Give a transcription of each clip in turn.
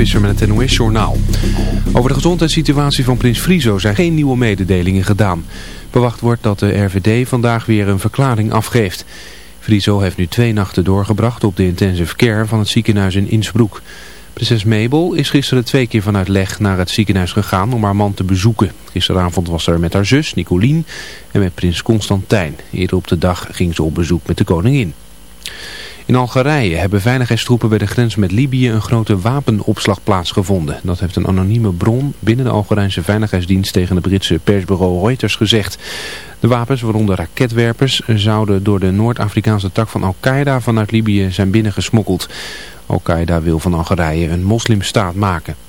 Visser met het NOS-journaal. Over de gezondheidssituatie van prins Frizo zijn geen nieuwe mededelingen gedaan. Bewacht wordt dat de RVD vandaag weer een verklaring afgeeft. Frizo heeft nu twee nachten doorgebracht op de intensive care van het ziekenhuis in Innsbruck. Prinses Mabel is gisteren twee keer vanuit Leg naar het ziekenhuis gegaan om haar man te bezoeken. Gisteravond was ze er met haar zus, Nicolien, en met prins Constantijn. Eerder op de dag ging ze op bezoek met de koningin. In Algerije hebben veiligheidstroepen bij de grens met Libië een grote wapenopslagplaats gevonden. Dat heeft een anonieme bron binnen de Algerijnse veiligheidsdienst tegen de Britse persbureau Reuters gezegd. De wapens, waaronder raketwerpers, zouden door de Noord-Afrikaanse tak van Al-Qaeda vanuit Libië zijn binnengesmokkeld. Al-Qaeda wil van Algerije een moslimstaat maken.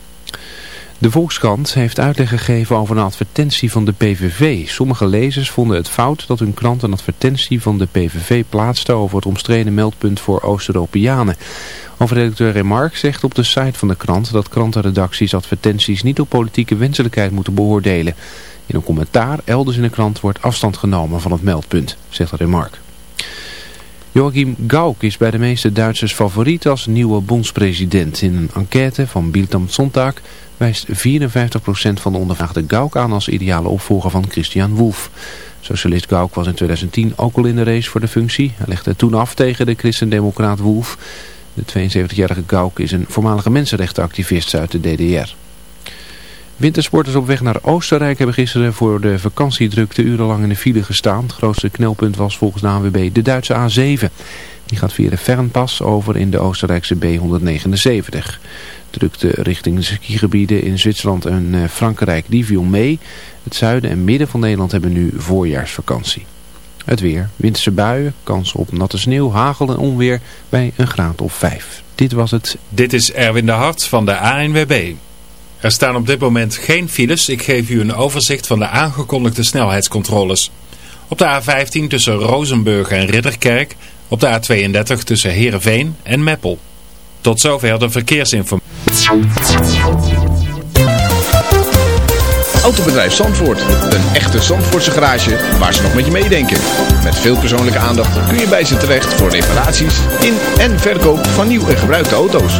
De Volkskrant heeft uitleg gegeven over een advertentie van de PVV. Sommige lezers vonden het fout dat hun krant een advertentie van de PVV plaatste over het omstreden meldpunt voor Oost-Europeanen. Hoofdredacteur Remark zegt op de site van de krant dat krantenredacties advertenties niet op politieke wenselijkheid moeten beoordelen. In een commentaar elders in de krant wordt afstand genomen van het meldpunt, zegt Remark. Joachim Gauck is bij de meeste Duitsers favoriet als nieuwe bondspresident. In een enquête van Bild am Sonntag wijst 54% van de ondervraagde Gauck aan als ideale opvolger van Christian Wolff. Socialist Gauck was in 2010 ook al in de race voor de functie. Hij legde toen af tegen de christendemocraat Wolff. De 72-jarige Gauck is een voormalige mensenrechtenactivist uit de DDR. Wintersporters op weg naar Oostenrijk hebben gisteren voor de vakantiedrukte urenlang in de file gestaan. Het grootste knelpunt was volgens de ANWB de Duitse A7. Die gaat via de Fernpas over in de Oostenrijkse B179. Drukte richting de skigebieden in Zwitserland en eh, Frankrijk, die viel mee. Het zuiden en midden van Nederland hebben nu voorjaarsvakantie. Het weer, winterse buien, kans op natte sneeuw, hagel en onweer bij een graad of 5. Dit was het. Dit is Erwin de Hart van de ANWB. Er staan op dit moment geen files. Ik geef u een overzicht van de aangekondigde snelheidscontroles. Op de A15 tussen Rozenburg en Ridderkerk. Op de A32 tussen Heerenveen en Meppel. Tot zover de verkeersinformatie. Autobedrijf Zandvoort. Een echte Zandvoortse garage waar ze nog met je meedenken. Met veel persoonlijke aandacht kun je bij ze terecht voor reparaties in en verkoop van nieuw en gebruikte auto's.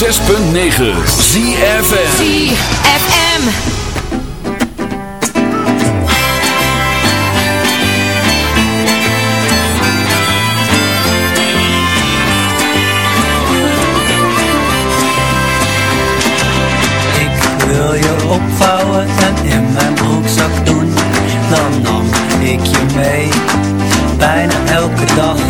ZFM. ZFM. Ik wil je opvouwen en in mijn broekzak doen Dan nam ik je mee, bijna elke dag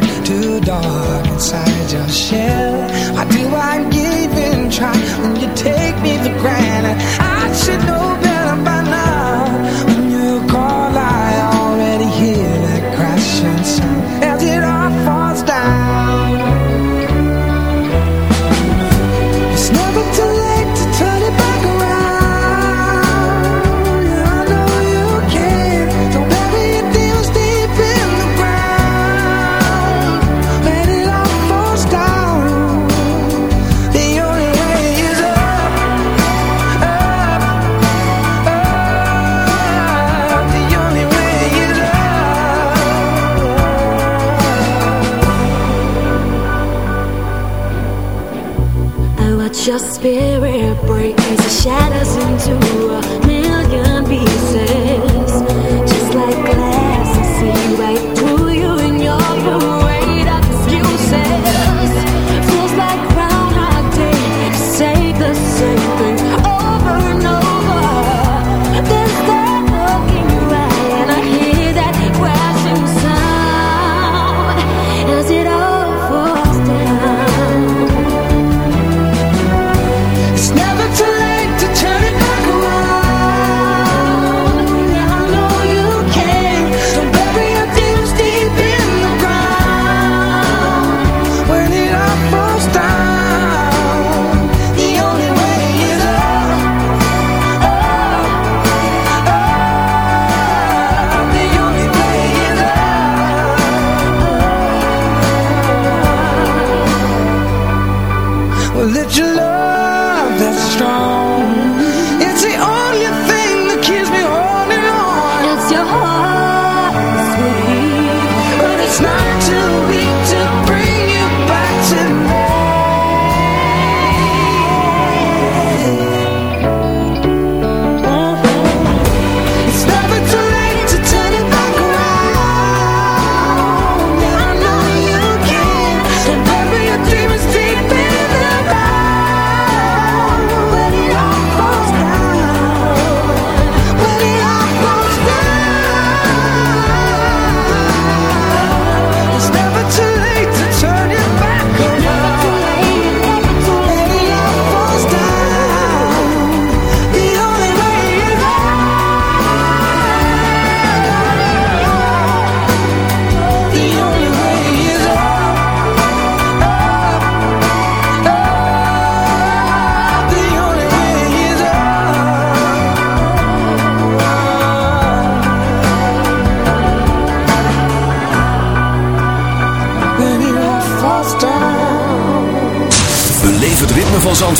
Dark, too dark inside your shell.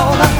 all